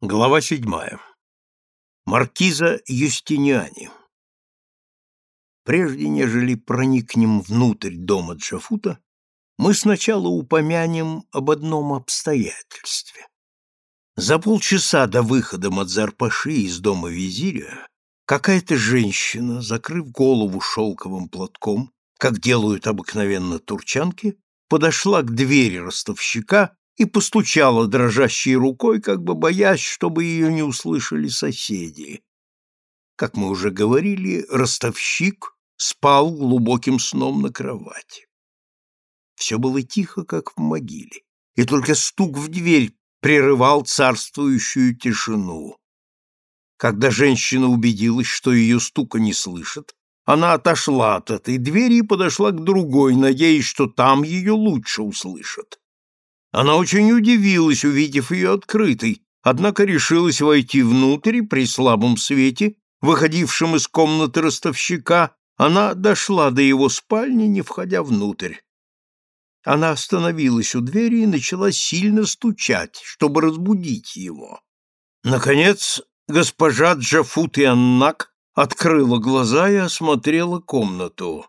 Глава седьмая. Маркиза Юстиниани. Прежде нежели проникнем внутрь дома Джафута, мы сначала упомянем об одном обстоятельстве. За полчаса до выхода Мадзар-Паши из дома визиря какая-то женщина, закрыв голову шелковым платком, как делают обыкновенно турчанки, подошла к двери ростовщика и постучала дрожащей рукой, как бы боясь, чтобы ее не услышали соседи. Как мы уже говорили, ростовщик спал глубоким сном на кровати. Все было тихо, как в могиле, и только стук в дверь прерывал царствующую тишину. Когда женщина убедилась, что ее стука не слышат, она отошла от этой двери и подошла к другой, надеясь, что там ее лучше услышат. Она очень удивилась, увидев ее открытой, однако решилась войти внутрь при слабом свете, выходившем из комнаты ростовщика, она дошла до его спальни, не входя внутрь. Она остановилась у двери и начала сильно стучать, чтобы разбудить его. Наконец, госпожа Джафут и Аннак открыла глаза и осмотрела комнату.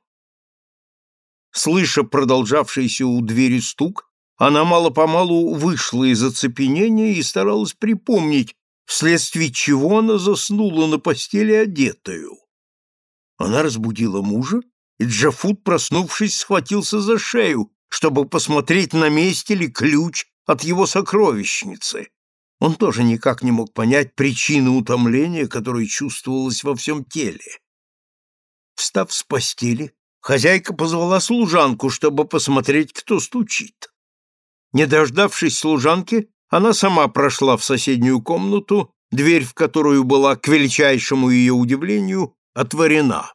Слыша продолжавшийся у двери стук, она мало-помалу вышла из оцепенения и старалась припомнить, вследствие чего она заснула на постели одетую. Она разбудила мужа, и Джафут, проснувшись, схватился за шею, чтобы посмотреть, на месте ли ключ от его сокровищницы. Он тоже никак не мог понять причины утомления, которое чувствовалось во всем теле. Встав с постели, хозяйка позвала служанку, чтобы посмотреть, кто стучит. Не дождавшись служанки, она сама прошла в соседнюю комнату, дверь в которую была, к величайшему ее удивлению, отворена.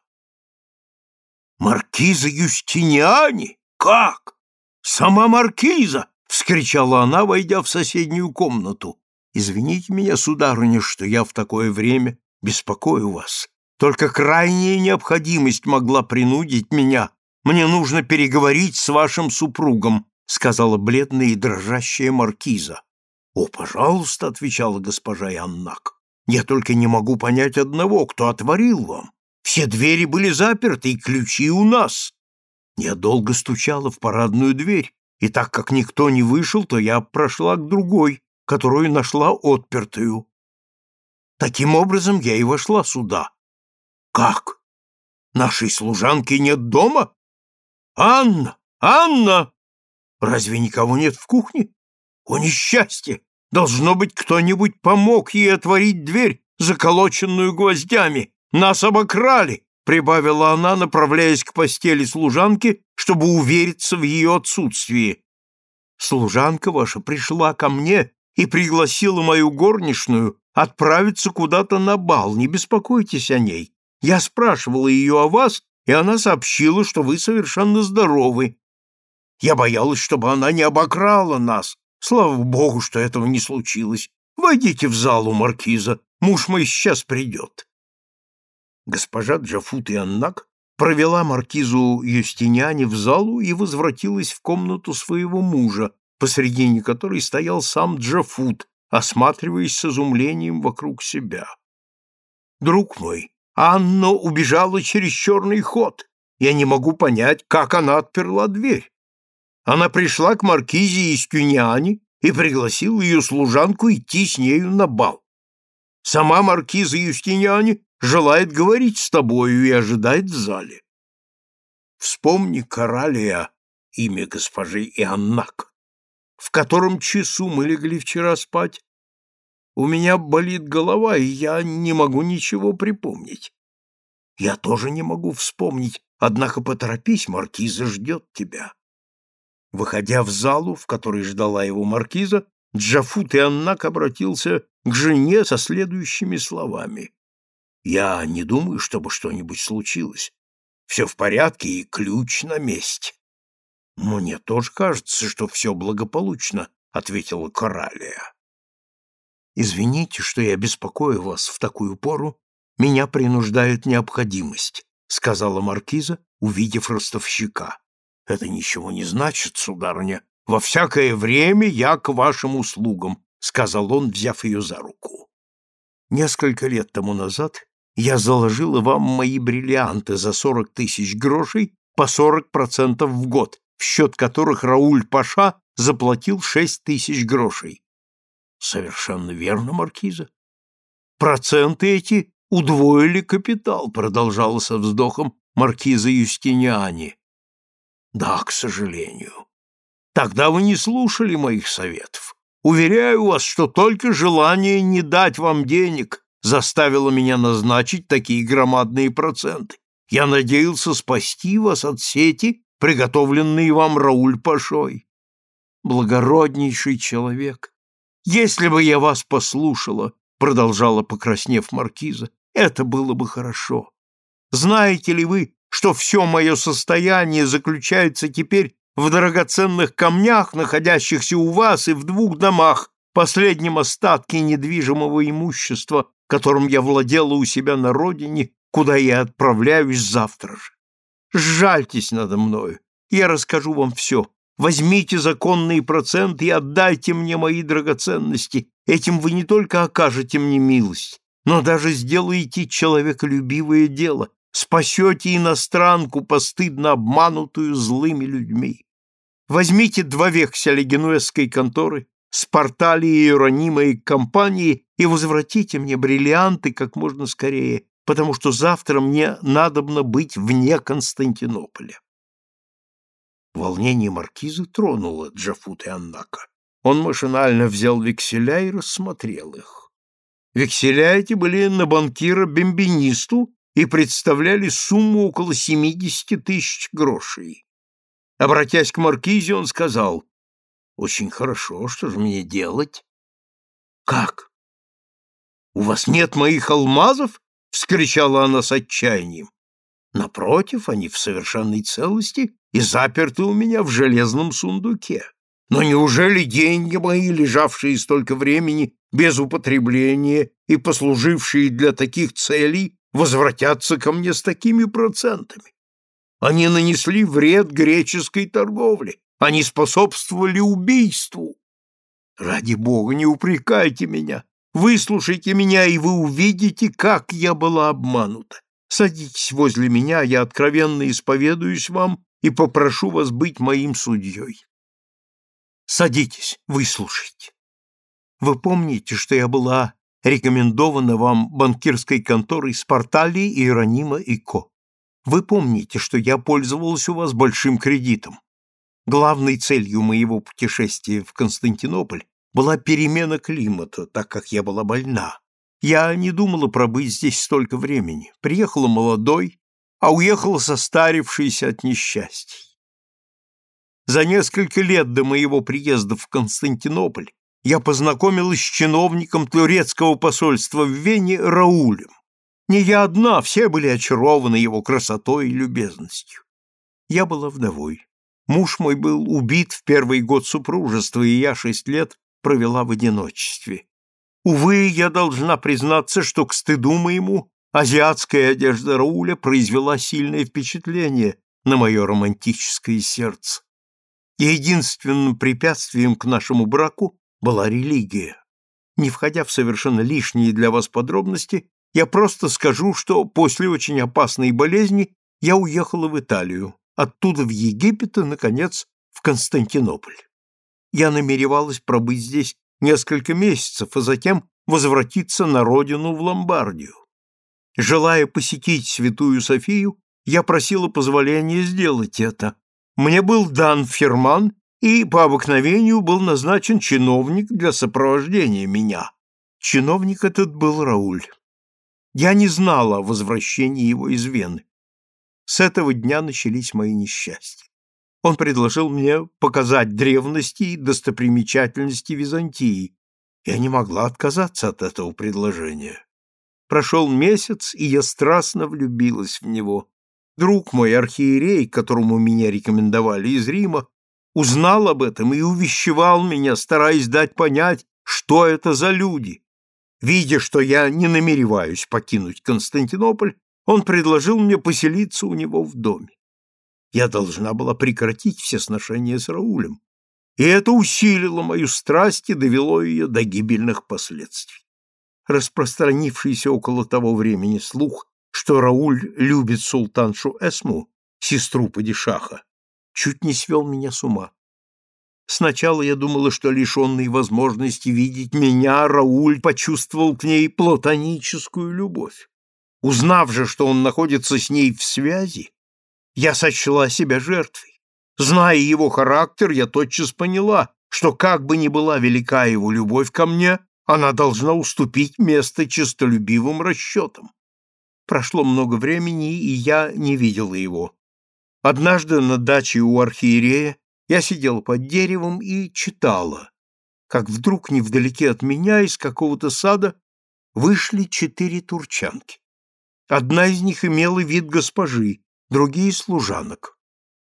«Маркиза Юстиниани? Как? Сама маркиза!» — вскричала она, войдя в соседнюю комнату. «Извините меня, сударыня, что я в такое время беспокою вас. Только крайняя необходимость могла принудить меня. Мне нужно переговорить с вашим супругом, — сказала бледная и дрожащая маркиза. — О, пожалуйста, — отвечала госпожа Яннак. — Я только не могу понять одного, кто отворил вам. Все двери были заперты, и ключи у нас. Я долго стучала в парадную дверь, и так как никто не вышел, то я прошла к другой, которую нашла отпертую. Таким образом я и вошла сюда. Как? Нашей служанки нет дома? Анна! Анна! Разве никого нет в кухне? О, несчастье! Должно быть, кто-нибудь помог ей отворить дверь, заколоченную гвоздями. Нас обокрали, прибавила она, направляясь к постели служанки, чтобы увериться в ее отсутствии. Служанка ваша пришла ко мне и пригласила мою горничную отправиться куда-то на бал. Не беспокойтесь о ней. Я спрашивала ее о вас, и она сообщила, что вы совершенно здоровы, я боялась, чтобы она не обокрала нас. Слава богу, что этого не случилось. Войдите в залу, маркиза. Муж мой сейчас придет. Госпожа Джафут и Аннак провела маркизу Юстиняне в залу и возвратилась в комнату своего мужа, посредине которой стоял сам Джафут, осматриваясь с изумлением вокруг себя. «Друг мой, Анна убежала через черный ход. Я не могу понять, как она отперла дверь. Она пришла к маркизе из Кюняни и пригласила ее служанку идти с нею на бал. Сама маркиза Юстиниани желает говорить с тобою и ожидает в зале. Вспомни Коралия, имя госпожи Ианнак. В котором часу мы легли вчера спать? У меня болит голова, и я не могу ничего припомнить. Я тоже не могу вспомнить, однако поторопись, маркиза ждет тебя. Выходя в залу, в которой ждала его маркиза, Джафут и Аннак обратился к жене со следующими словами. «Я не думаю, чтобы что-нибудь случилось. Все в порядке, и ключ на месте». «Мне тоже кажется, что все благополучно», — ответила Коралия. «Извините, что я беспокою вас в такую пору. Меня принуждает необходимость», — сказала маркиза, увидев ростовщика. Это ничего не значит, сударыня. Во всякое время я к вашим услугам, сказал он, взяв ее за руку. Несколько лет тому назад я заложила вам мои бриллианты за сорок тысяч грошей по сорок процентов в год, в счет которых Рауль Паша заплатил шесть тысяч грошей. Совершенно верно, маркиза. Проценты эти удвоили капитал, продолжала со вздохом маркиза Юстиниани. Да, к сожалению. Тогда вы не слушали моих советов. Уверяю вас, что только желание не дать вам денег заставило меня назначить такие громадные проценты. Я надеялся спасти вас от сети, приготовленной вам Рауль Пашой. Благороднейший человек, если бы я вас послушала, продолжала покраснев маркиза, это было бы хорошо. Знаете ли вы, что все мое состояние заключается теперь в драгоценных камнях, находящихся у вас, и в двух домах, последнем остатке недвижимого имущества, которым я владела у себя на родине, куда я отправляюсь завтра же. Сжальтесь надо мною, я расскажу вам все. Возьмите законные проценты и отдайте мне мои драгоценности. Этим вы не только окажете мне милость, но даже сделаете человеколюбивое дело, спасете иностранку, постыдно обманутую злыми людьми. Возьмите два векселя генуэзской конторы, Спартали и Иеронимой компании и возвратите мне бриллианты как можно скорее, потому что завтра мне надобно быть вне Константинополя. Волнение маркиза тронуло Джафут и Аннака. Он машинально взял векселя и рассмотрел их. Векселя эти были на банкира Бембинисту и представляли сумму около семидесяти тысяч грошей. Обратясь к маркизе, он сказал, «Очень хорошо, что же мне делать?» «Как? У вас нет моих алмазов?» — вскричала она с отчаянием. «Напротив, они в совершенной целости и заперты у меня в железном сундуке. Но неужели деньги мои, лежавшие столько времени без употребления и послужившие для таких целей, возвратятся ко мне с такими процентами. Они нанесли вред греческой торговле, они способствовали убийству. Ради бога, не упрекайте меня, выслушайте меня, и вы увидите, как я была обманута. Садитесь возле меня, я откровенно исповедуюсь вам и попрошу вас быть моим судьей. Садитесь, выслушайте. Вы помните, что я была рекомендована вам банкирской конторой Спартали, Иеронима и Ко. Вы помните, что я пользовалась у вас большим кредитом. Главной целью моего путешествия в Константинополь была перемена климата, так как я была больна. Я не думала пробыть здесь столько времени. Приехала молодой, а уехала состарившейся от несчастий. За несколько лет до моего приезда в Константинополь я познакомилась с чиновником турецкого посольства в Вене Раулем. Не я одна, все были очарованы его красотой и любезностью. Я была вдовой. Муж мой был убит в первый год супружества, и я шесть лет провела в одиночестве. Увы, я должна признаться, что к стыду моему азиатская одежда Рауля произвела сильное впечатление на мое романтическое сердце. И единственным препятствием к нашему браку была религия. Не входя в совершенно лишние для вас подробности, я просто скажу, что после очень опасной болезни я уехала в Италию, оттуда в Египет и, наконец, в Константинополь. Я намеревалась пробыть здесь несколько месяцев, а затем возвратиться на родину в Ломбардию. Желая посетить Святую Софию, я просила позволения сделать это. Мне был дан ферман, и по обыкновению был назначен чиновник для сопровождения меня. Чиновник этот был Рауль. Я не знала о возвращении его из Вены. С этого дня начались мои несчастья. Он предложил мне показать древности и достопримечательности Византии. Я не могла отказаться от этого предложения. Прошел месяц, и я страстно влюбилась в него. Друг мой, архиерей, которому меня рекомендовали из Рима, узнал об этом и увещевал меня, стараясь дать понять, что это за люди. Видя, что я не намереваюсь покинуть Константинополь, он предложил мне поселиться у него в доме. Я должна была прекратить все сношения с Раулем. и это усилило мою страсть и довело ее до гибельных последствий. Распространившийся около того времени слух, что Рауль любит султаншу Эсму, сестру падишаха, чуть не свел меня с ума. Сначала я думала, что лишенный возможности видеть меня, Рауль почувствовал к ней платоническую любовь. Узнав же, что он находится с ней в связи, я сочла себя жертвой. Зная его характер, я тотчас поняла, что как бы ни была велика его любовь ко мне, она должна уступить место честолюбивым расчетам. Прошло много времени, и я не видела его. Однажды на даче у архиерея я сидела под деревом и читала, как вдруг невдалеке от меня из какого-то сада вышли четыре турчанки. Одна из них имела вид госпожи, другие — служанок.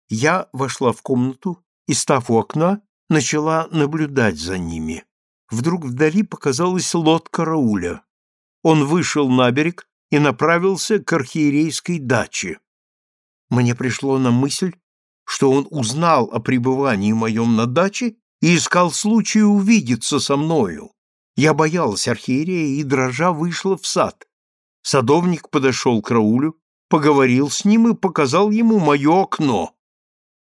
Я вошла в комнату и, став у окна, начала наблюдать за ними. Вдруг вдали показалась лодка Рауля. Он вышел на берег и направился к архиерейской даче. Мне пришло на мысль, что он узнал о пребывании моем на даче и искал случая увидеться со мною. Я боялась архиерея и, дрожа, вышла в сад. Садовник подошел к Раулю, поговорил с ним и показал ему мое окно.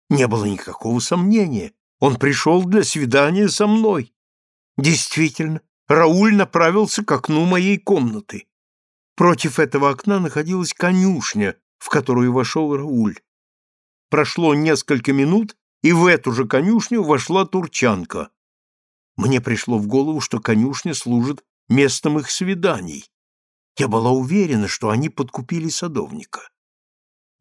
Не было никакого сомнения, он пришел для свидания со мной. Действительно, Рауль направился к окну моей комнаты. Против этого окна находилась конюшня, в которую вошел Рауль. Прошло несколько минут, и в эту же конюшню вошла турчанка. Мне пришло в голову, что конюшня служит местом их свиданий. Я была уверена, что они подкупили садовника.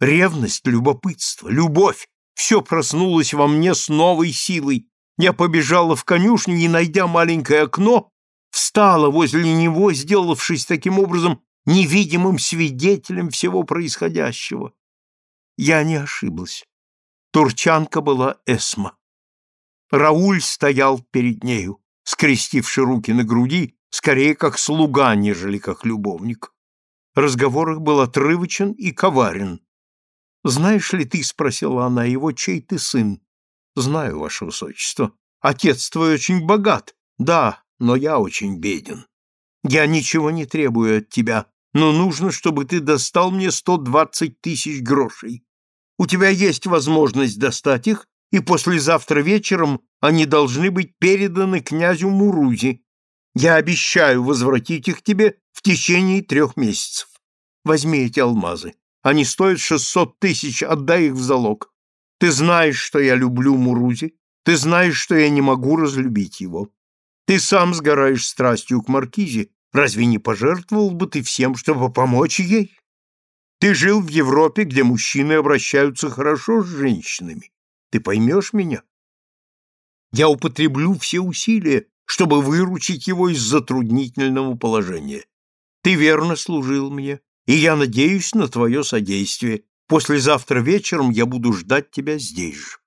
Ревность, любопытство, любовь — все проснулось во мне с новой силой. Я побежала в конюшню и, найдя маленькое окно, встала возле него, сделавшись таким образом невидимым свидетелем всего происходящего. Я не ошиблась. Турчанка была Эсма. Рауль стоял перед нею, скрестивши руки на груди, скорее как слуга, нежели как любовник. Разговор их был отрывочен и коварен. «Знаешь ли ты, — спросила она его, — чей ты сын?» «Знаю, ваше высочество. Отец твой очень богат. Да, но я очень беден. Я ничего не требую от тебя, но нужно, чтобы ты достал мне сто двадцать тысяч грошей. У тебя есть возможность достать их, и послезавтра вечером они должны быть переданы князю Мурузи. Я обещаю возвратить их тебе в течение трех месяцев. Возьми эти алмазы. Они стоят шестьсот тысяч, отдай их в залог. Ты знаешь, что я люблю Мурузи, ты знаешь, что я не могу разлюбить его. Ты сам сгораешь страстью к Маркизе, разве не пожертвовал бы ты всем, чтобы помочь ей? Ты жил в Европе, где мужчины обращаются хорошо с женщинами. Ты поймешь меня? Я употреблю все усилия, чтобы выручить его из затруднительного положения. Ты верно служил мне, и я надеюсь на твое содействие. Послезавтра вечером я буду ждать тебя здесь же.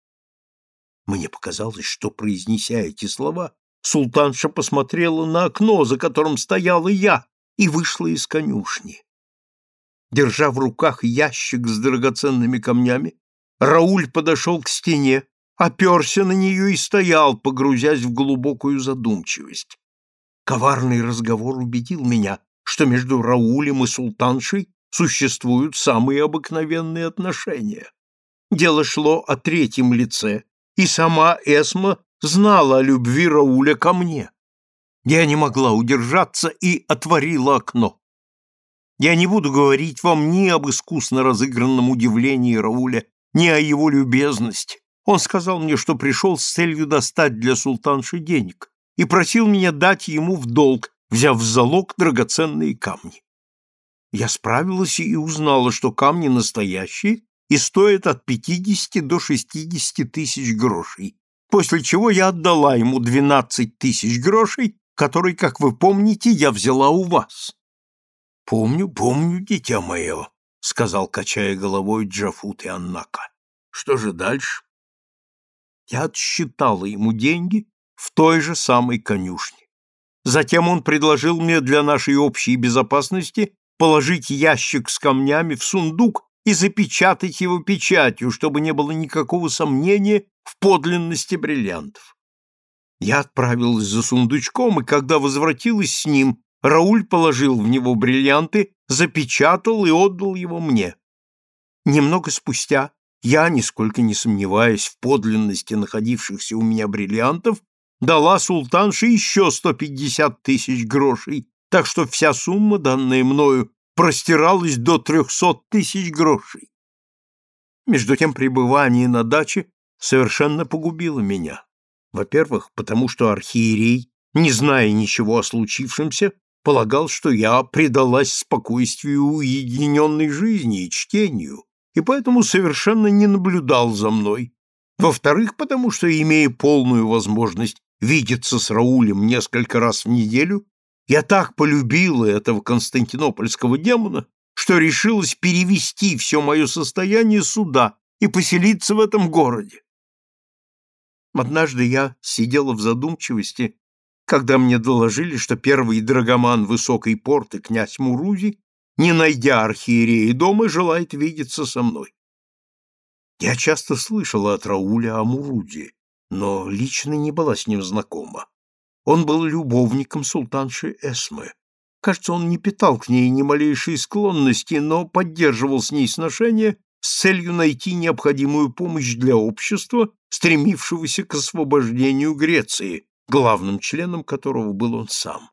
Мне показалось, что, произнеся эти слова, султанша посмотрела на окно, за которым стояла я, и вышла из конюшни. Держа в руках ящик с драгоценными камнями, Рауль подошел к стене, оперся на нее и стоял, погрузясь в глубокую задумчивость. Коварный разговор убедил меня, что между Раулем и султаншей существуют самые обыкновенные отношения. Дело шло о третьем лице, и сама Эсма знала о любви Рауля ко мне. Я не могла удержаться и отворила окно. Я не буду говорить вам ни об искусно разыгранном удивлении Рауля, ни о его любезности. Он сказал мне, что пришел с целью достать для султанши денег и просил меня дать ему в долг, взяв в залог драгоценные камни. Я справилась и узнала, что камни настоящие и стоят от пятидесяти до шестидесяти тысяч грошей, после чего я отдала ему двенадцать тысяч грошей, которые, как вы помните, я взяла у вас. — Помню, помню, дитя мое, — сказал, качая головой Джафут и Аннака. — Что же дальше? Я отсчитала ему деньги в той же самой конюшне. Затем он предложил мне для нашей общей безопасности положить ящик с камнями в сундук и запечатать его печатью, чтобы не было никакого сомнения в подлинности бриллиантов. Я отправилась за сундучком, и когда возвратилась с ним, Рауль положил в него бриллианты, запечатал и отдал его мне. Немного спустя я, нисколько не сомневаясь в подлинности находившихся у меня бриллиантов, дала султанше еще сто пятьдесят тысяч грошей, так что вся сумма, данная мною, простиралась до трехсот тысяч грошей. Между тем пребывание на даче совершенно погубило меня. Во-первых, потому что архиерей, не зная ничего о случившемся, полагал, что я предалась спокойствию уединенной жизни и чтению, и поэтому совершенно не наблюдал за мной. Во-вторых, потому что, имея полную возможность видеться с Раулем несколько раз в неделю, я так полюбила этого константинопольского демона, что решилась перевести все мое состояние сюда и поселиться в этом городе. Однажды я сидела в задумчивости, когда мне доложили, что первый драгоман высокой порты князь Мурузи, не найдя архиерея дома, желает видеться со мной. Я часто слышала от Рауля о Мурузе, но лично не была с ним знакома. Он был любовником султанши Эсмы. Кажется, он не питал к ней ни малейшей склонности, но поддерживал с ней сношения с целью найти необходимую помощь для общества, стремившегося к освобождению Греции, главным членом которого был он сам.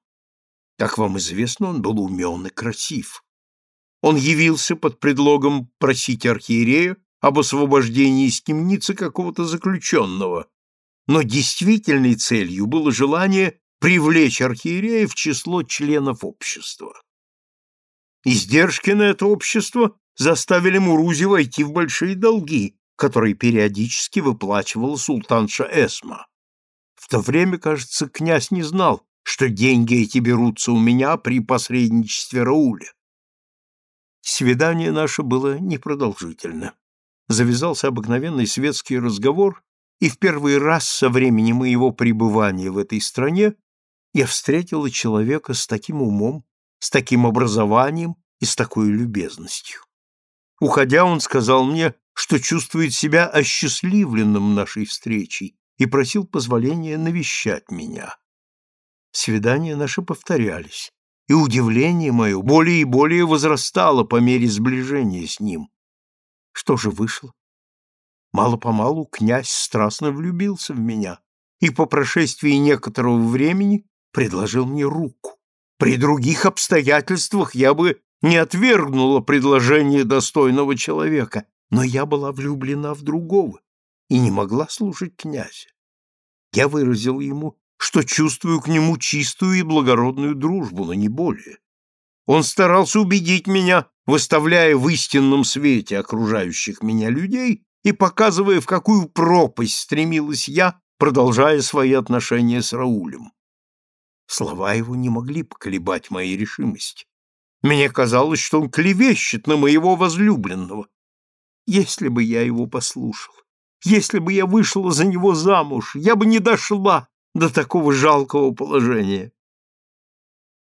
Как вам известно, он был умен и красив. Он явился под предлогом просить архиерея об освобождении из темницы какого-то заключенного, но действительной целью было желание привлечь архиерея в число членов общества. Издержки на это общество заставили Мурузи войти в большие долги, которые периодически выплачивала султанша Эсма. В то время, кажется, князь не знал, что деньги эти берутся у меня при посредничестве Рауля. Свидание наше было непродолжительно. Завязался обыкновенный светский разговор, и в первый раз со времени моего пребывания в этой стране я встретила человека с таким умом, с таким образованием и с такой любезностью. Уходя, он сказал мне, что чувствует себя осчастливленным нашей встречей и просил позволения навещать меня. Свидания наши повторялись, и удивление мое более и более возрастало по мере сближения с ним. Что же вышло? Мало-помалу князь страстно влюбился в меня и по прошествии некоторого времени предложил мне руку. При других обстоятельствах я бы не отвергнула предложение достойного человека, но я была влюблена в другого и не могла слушать князя. Я выразил ему, что чувствую к нему чистую и благородную дружбу, но не более. Он старался убедить меня, выставляя в истинном свете окружающих меня людей и показывая, в какую пропасть стремилась я, продолжая свои отношения с Раулем. Слова его не могли поколебать моей решимости. Мне казалось, что он клевещет на моего возлюбленного. Если бы я его послушал, если бы я вышла за него замуж, я бы не дошла до такого жалкого положения.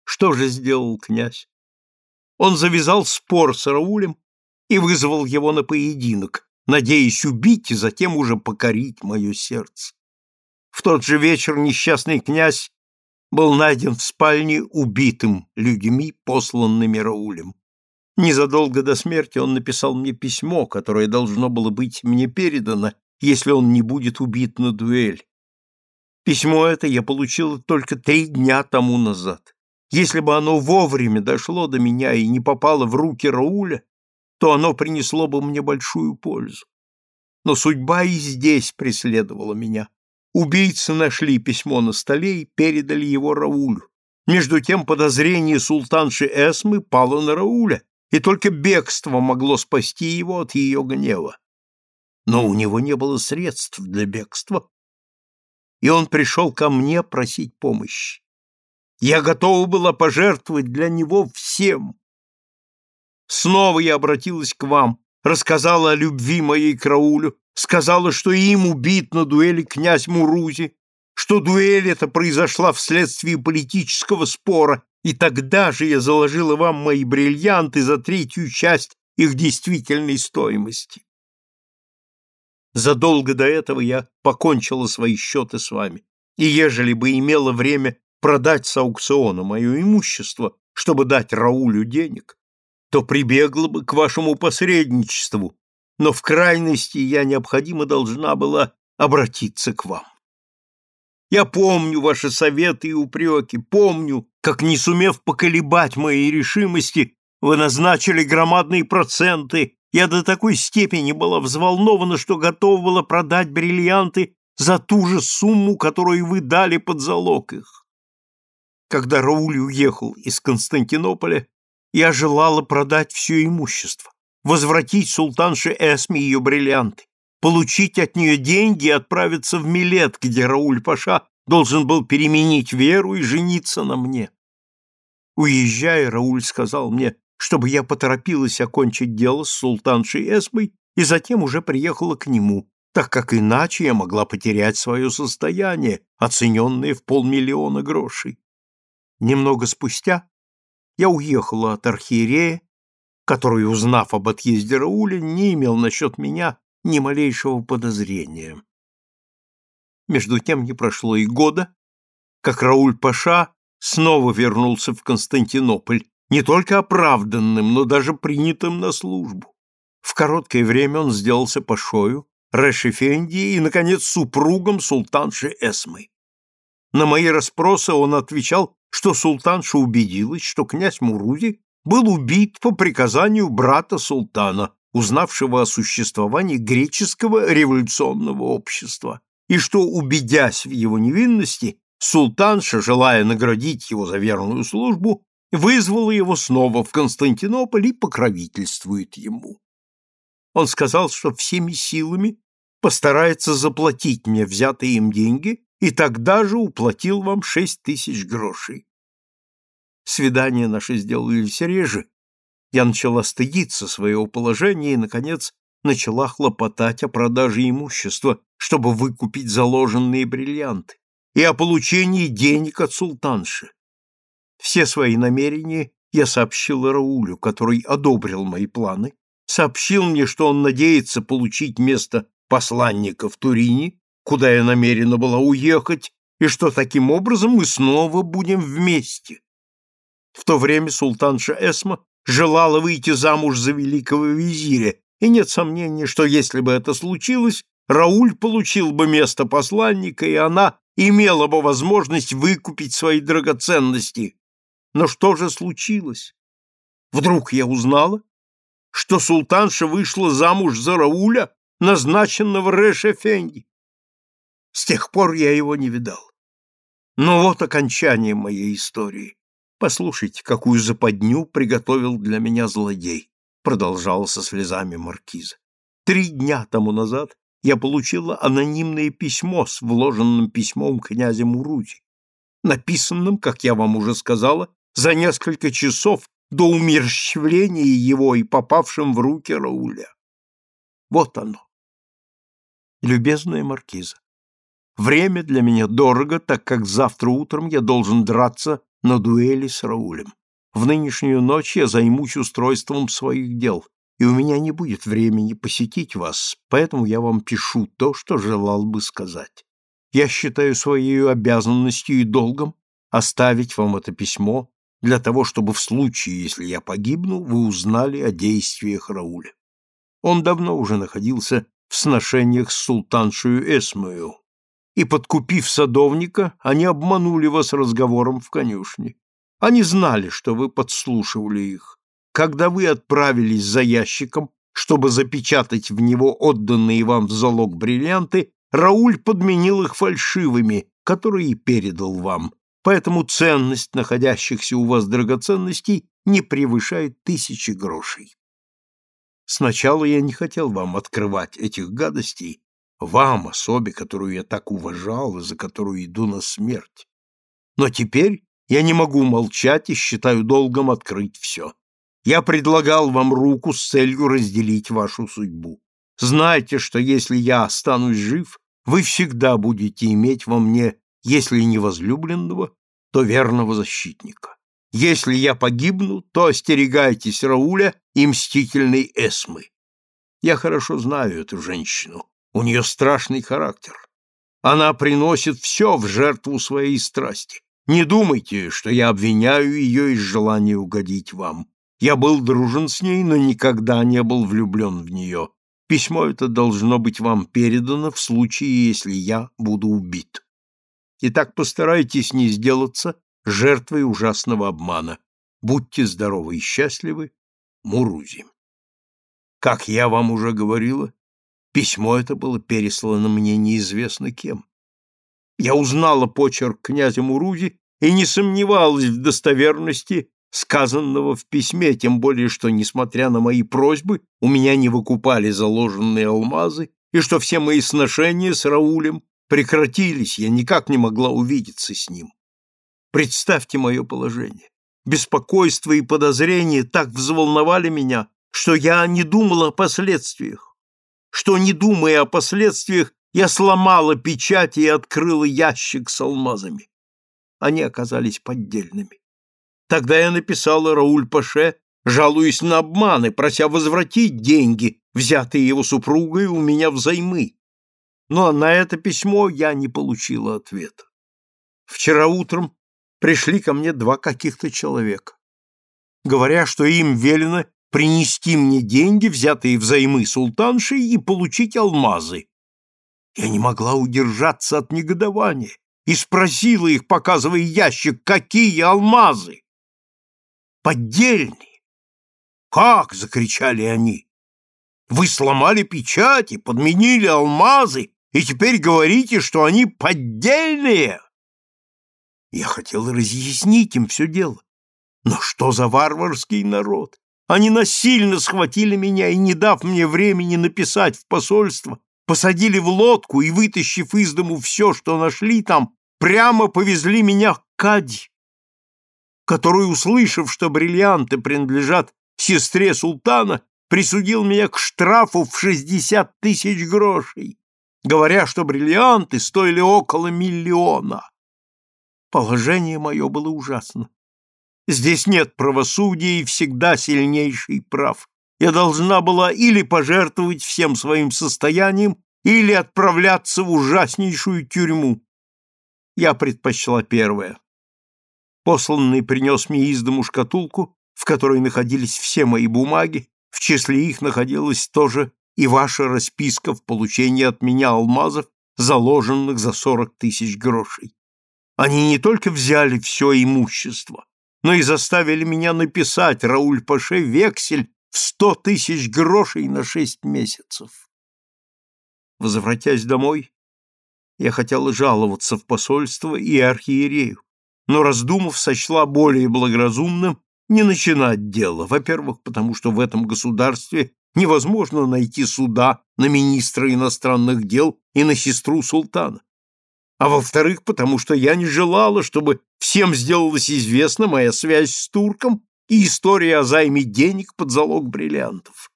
Что же сделал князь? Он завязал спор с Раулем и вызвал его на поединок, надеясь убить и затем уже покорить мое сердце. В тот же вечер несчастный князь был найден в спальне убитым людьми, посланными Раулем. Незадолго до смерти он написал мне письмо, которое должно было быть мне передано, если он не будет убит на дуэль. Письмо это я получил только три дня тому назад. Если бы оно вовремя дошло до меня и не попало в руки Рауля, то оно принесло бы мне большую пользу. Но судьба и здесь преследовала меня. Убийцы нашли письмо на столе и передали его Раулю. Между тем подозрение султанши Эсмы пало на Рауля, и только бегство могло спасти его от ее гнева. Но у него не было средств для бегства, и он пришел ко мне просить помощи. Я готова была пожертвовать для него всем. Снова я обратилась к вам, рассказала о любви моей к Раулю, сказала, что им убит на дуэли князь Мурузи, что дуэль эта произошла вследствие политического спора, и тогда же я заложила вам мои бриллианты за третью часть их действительной стоимости. Задолго до этого я покончила свои счеты с вами. и ежели бы имела время продать с аукциона мое имущество, чтобы дать Раулю денег, то прибегла бы к вашему посредничеству, но в крайности я необходимо должна была обратиться к вам. Я помню ваши советы и упреки, помню, как, не сумев поколебать моей решимости, вы назначили громадные проценты. Я до такой степени была взволнована, что готова была продать бриллианты за ту же сумму, которую вы дали под залог их. Когда Рауль уехал из Константинополя, я желала продать все имущество, возвратить султанше Эсме ее бриллианты, получить от нее деньги и отправиться в Милет, где Рауль-Паша должен был переменить веру и жениться на мне. Уезжая, Рауль сказал мне, чтобы я поторопилась окончить дело с султаншей Эсмой и затем уже приехала к нему, так как иначе я могла потерять свое состояние, оцененное в полмиллиона грошей. Немного спустя я уехала от архиерея, который, узнав об отъезде Рауля, не имел насчет меня ни малейшего подозрения. Между тем не прошло и года, как Рауль Паша снова вернулся в Константинополь, не только оправданным, но даже принятым на службу. В короткое время он сделался пашою, Решефенди и, наконец, супругом султанши Эсмы. На мои расспросы он отвечал, что султанша убедилась, что князь Мурузи был убит по приказанию брата султана, узнавшего о существовании греческого революционного общества, и что, убедясь в его невинности, султанша, желая наградить его за верную службу, вызвала его снова в Константинополь и покровительствует ему. Он сказал, что всеми силами постарается заплатить мне взятые им деньги и тогда же уплатил вам шесть тысяч грошей. Свидания наши сделались реже. Я начала стыдиться своего положения и, наконец, начала хлопотать о продаже имущества, чтобы выкупить заложенные бриллианты, и о получении денег от султанши. Все свои намерения я сообщил Раулю, который одобрил мои планы, сообщил мне, что он надеется получить место посланника в Турине куда я намерена была уехать, и что таким образом мы снова будем вместе. В то время султанша Эсма желала выйти замуж за великого визиря, и нет сомнения, что если бы это случилось, Рауль получил бы место посланника, и она имела бы возможность выкупить свои драгоценности. Но что же случилось? Вдруг я узнала, что султанша вышла замуж за Рауля, назначенного Решефенди. С тех пор я его не видал. Но вот окончание моей истории. Послушайте, какую западню приготовил для меня злодей, продолжал со слезами маркиза. Три дня тому назад я получила анонимное письмо с вложенным письмом князя Мурузи, написанным, как я вам уже сказала, за несколько часов до умерщвления его и попавшим в руки Рауля. Вот оно. Любезная маркиза, Время для меня дорого, так как завтра утром я должен драться на дуэли с Раулем. В нынешнюю ночь я займусь устройством своих дел, и у меня не будет времени посетить вас, поэтому я вам пишу то, что желал бы сказать. Я считаю своей обязанностью и долгом оставить вам это письмо для того, чтобы в случае, если я погибну, вы узнали о действиях Рауля. Он давно уже находился в сношениях с султаншею Эсмою, и, подкупив садовника, они обманули вас разговором в конюшне. Они знали, что вы подслушивали их. Когда вы отправились за ящиком, чтобы запечатать в него отданные вам в залог бриллианты, Рауль подменил их фальшивыми, которые передал вам. Поэтому ценность находящихся у вас драгоценностей не превышает тысячи грошей. Сначала я не хотел вам открывать этих гадостей, вам, особе, которую я так уважал и за которую иду на смерть. Но теперь я не могу молчать и считаю долгом открыть все. Я предлагал вам руку с целью разделить вашу судьбу. Знайте, что если я останусь жив, вы всегда будете иметь во мне, если не возлюбленного, то верного защитника. Если я погибну, то остерегайтесь Рауля и мстительной Эсмы. Я хорошо знаю эту женщину. У нее страшный характер. Она приносит все в жертву своей страсти. Не думайте, что я обвиняю ее из желания угодить вам. Я был дружен с ней, но никогда не был влюблен в нее. Письмо это должно быть вам передано в случае, если я буду убит. Итак, постарайтесь не сделаться жертвой ужасного обмана. Будьте здоровы и счастливы, Мурузи. Как я вам уже говорила, письмо это было переслано мне неизвестно кем. Я узнала почерк князя Мурузи и не сомневалась в достоверности сказанного в письме, тем более что, несмотря на мои просьбы, у меня не выкупали заложенные алмазы, и что все мои сношения с Раулем прекратились, я никак не могла увидеться с ним. Представьте мое положение. Беспокойство и подозрения так взволновали меня, что я не думала о последствиях. Что, не думая о последствиях, я сломала печать и открыла ящик с алмазами. Они оказались поддельными. Тогда я написала Рауль Паше, жалуясь на обманы, прося возвратить деньги, взятые его супругой у меня взаймы. Но на это письмо я не получила ответа. Вчера утром пришли ко мне два каких-то человека, говоря, что им велено принести мне деньги, взятые взаймы султаншей, и получить алмазы. Я не могла удержаться от негодования и спросила их, показывая ящик, какие алмазы поддельные. Как? закричали они. Вы сломали печати, подменили алмазы и теперь говорите, что они поддельные. Я хотел разъяснить им все дело. Но что за варварский народ? Они насильно схватили меня и, не дав мне времени написать в посольство, посадили в лодку и, вытащив из дому все, что нашли там, прямо повезли меня к Кади который, услышав, что бриллианты принадлежат сестре султана, присудил меня к штрафу в шестьдесят тысяч грошей, говоря, что бриллианты стоили около миллиона. Положение мое было ужасно. Здесь нет правосудия и всегда сильнейший прав. Я должна была или пожертвовать всем своим состоянием, или отправляться в ужаснейшую тюрьму. Я предпочла первое. Посланный принес мне из дому шкатулку, в которой находились все мои бумаги, в числе их находилась тоже и ваша расписка в получении от меня алмазов, заложенных за сорок тысяч грошей. Они не только взяли все имущество, но и заставили меня написать Рауль Паше вексель в сто тысяч грошей на шесть месяцев. Возвратясь домой, я хотела жаловаться в посольство и архиерею, но, раздумав, сочла более благоразумным не начинать дело, во-первых, потому что в этом государстве невозможно найти суда на министра иностранных дел и на сестру султана, а во-вторых, потому что я не желала, чтобы всем сделалась известна моя связь с турком и история о займе денег под залог бриллиантов.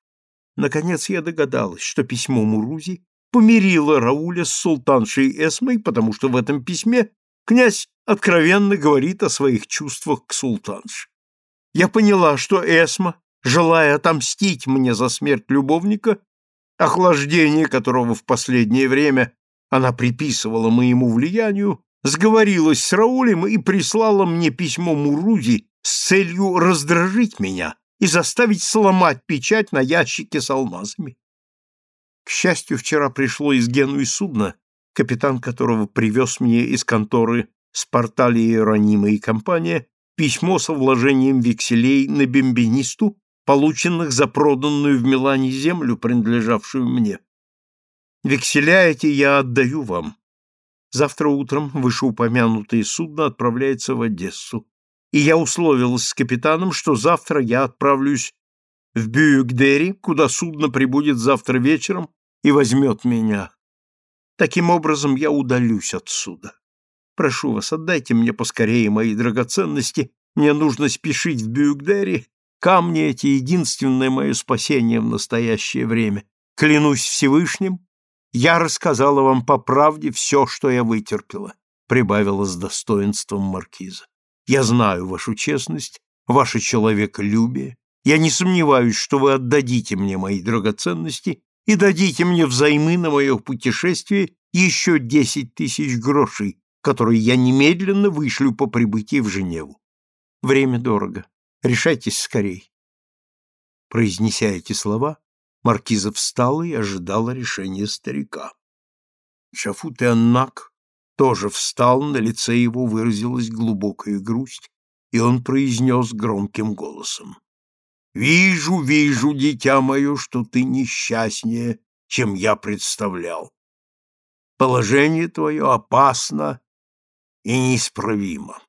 Наконец я догадалась, что письмо Мурузи помирило Рауля с султаншей Эсмой, потому что в этом письме князь откровенно говорит о своих чувствах к султанше. Я поняла, что Эсма, желая отомстить мне за смерть любовника, охлаждение которого в последнее время она приписывала моему влиянию, сговорилась с Раулем и прислала мне письмо Мурузи с целью раздражить меня и заставить сломать печать на ящике с алмазами. К счастью, вчера пришло из Генуи судно, капитан которого привез мне из конторы Спарталия Иеронима и компания письмо со вложением векселей на бимбинисту, полученных за проданную в Милане землю, принадлежавшую мне. Векселя эти я отдаю вам. Завтра утром вышеупомянутое судно отправляется в Одессу, и я условилась с капитаном, что завтра я отправлюсь в Бююкдери, куда судно прибудет завтра вечером и возьмет меня. Таким образом я удалюсь отсюда. Прошу вас, отдайте мне поскорее мои драгоценности. Мне нужно спешить в Бююкдери. Камни эти — единственное мое спасение в настоящее время. Клянусь Всевышним, я рассказала вам по правде все, что я вытерпела, — прибавила с достоинством маркиза. Я знаю вашу честность, ваше человеколюбие. Я не сомневаюсь, что вы отдадите мне мои драгоценности и дадите мне взаймы на мое путешествие еще десять тысяч грошей, которые я немедленно вышлю по прибытии в Женеву. Время дорого. Решайтесь скорей. Произнеся эти слова, маркиза встала и ожидала решения старика. Шафут Аннак тоже встал, на лице его выразилась глубокая грусть, и он произнес громким голосом. «Вижу, вижу, дитя мое, что ты несчастнее, чем я представлял. Положение твое опасно и неисправимо.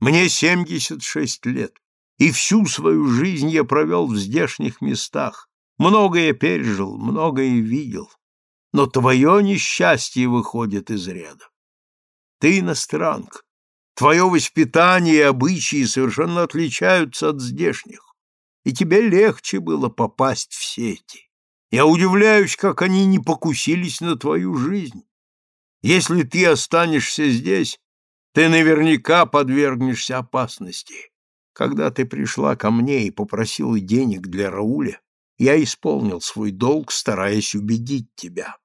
Мне семьдесят шесть лет, и всю свою жизнь я провел в здешних местах, многое пережил, многое видел, но твое несчастье выходит из ряда. Ты иностранка, твое воспитание и обычаи совершенно отличаются от здешних, и тебе легче было попасть в сети. Я удивляюсь, как они не покусились на твою жизнь. Если ты останешься здесь, ты наверняка подвергнешься опасности. Когда ты пришла ко мне и попросила денег для Рауля, я исполнил свой долг, стараясь убедить тебя.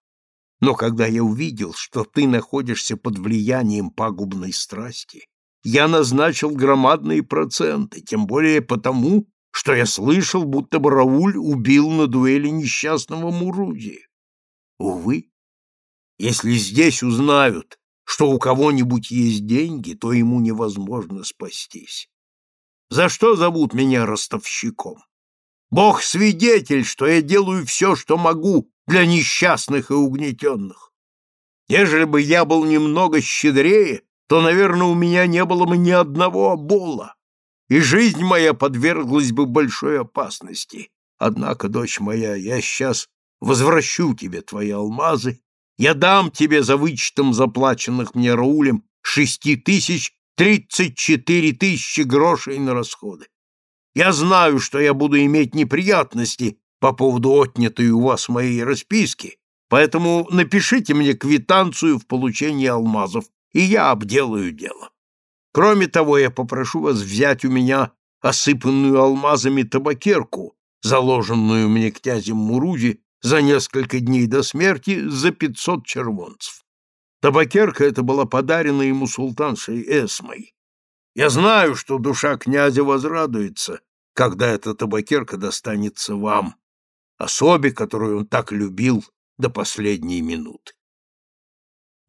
Но когда я увидел, что ты находишься под влиянием пагубной страсти, я назначил громадные проценты, тем более потому, что я слышал, будто бы Рауль убил на дуэли несчастного Муруди. Увы, если здесь узнают, что у кого-нибудь есть деньги, то ему невозможно спастись. За что зовут меня ростовщиком? Бог свидетель, что я делаю все, что могу для несчастных и угнетенных. Ежели бы я был немного щедрее, то, наверное, у меня не было бы ни одного обола и жизнь моя подверглась бы большой опасности. Однако, дочь моя, я сейчас возвращу тебе твои алмазы, я дам тебе за вычетом заплаченных мне Раулем шести тысяч тридцать четыре тысячи грошей на расходы. Я знаю, что я буду иметь неприятности по поводу отнятой у вас моей расписки, поэтому напишите мне квитанцию в получении алмазов, и я обделаю дело. Кроме того, я попрошу вас взять у меня осыпанную алмазами табакерку, заложенную мне князем Мурузи за несколько дней до смерти за пятьсот червонцев. Табакерка эта была подарена ему султаншей Эсмой. Я знаю, что душа князя возрадуется, когда эта табакерка достанется вам, особе, которую он так любил до последней минуты.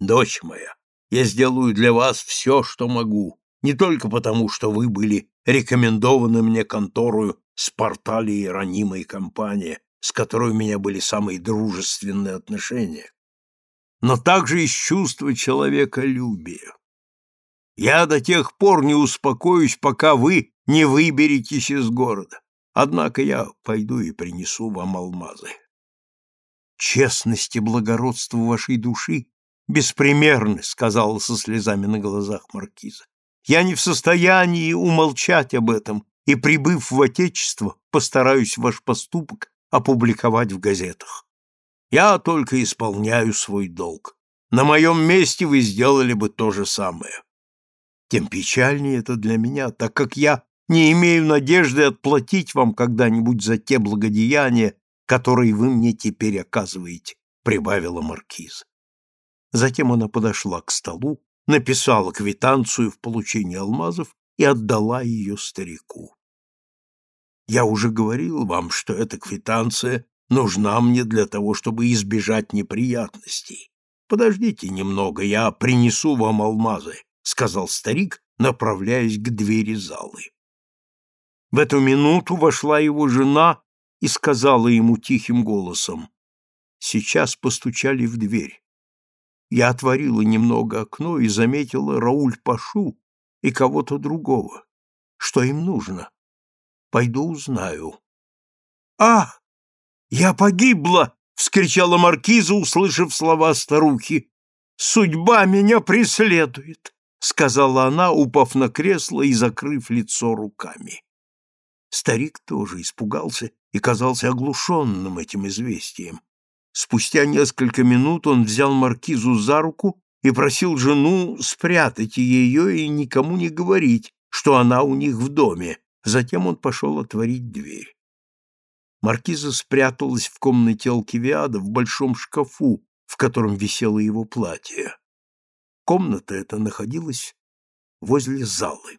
Дочь моя, я сделаю для вас все, что могу, не только потому, что вы были рекомендованы мне конторою Спарталии ранимой компания, с которой у меня были самые дружественные отношения, но также из чувства человеколюбия. Я до тех пор не успокоюсь, пока вы не выберетесь из города. Однако я пойду и принесу вам алмазы. Честность и благородство вашей души беспримерны, сказала со слезами на глазах маркиза. Я не в состоянии умолчать об этом, и, прибыв в Отечество, постараюсь ваш поступок опубликовать в газетах. Я только исполняю свой долг. На моем месте вы сделали бы то же самое. Тем печальнее это для меня, так как я не имею надежды отплатить вам когда-нибудь за те благодеяния, которые вы мне теперь оказываете, прибавила маркиз. Затем она подошла к столу, написала квитанцию в получении алмазов и отдала ее старику. Я уже говорил вам, что эта квитанция нужна мне для того, чтобы избежать неприятностей. Подождите немного, я принесу вам алмазы, сказал старик, направляясь к двери залы. В эту минуту вошла его жена и сказала ему тихим голосом: "Сейчас постучали в дверь. Я отворила немного окно и заметила Рауль Пашу и кого-то другого. Что им нужно? Пойду узнаю. «Ах! Я погибла!» — вскричала маркиза, услышав слова старухи. «Судьба меня преследует!» — сказала она, упав на кресло и закрыв лицо руками. Старик тоже испугался и казался оглушенным этим известием. Спустя несколько минут он взял маркизу за руку и просил жену спрятать ее и никому не говорить, что она у них в доме. Затем он пошел отворить дверь. Маркиза спряталась в комнате Алкивиада в большом шкафу, в котором висело его платье. Комната эта находилась возле залы.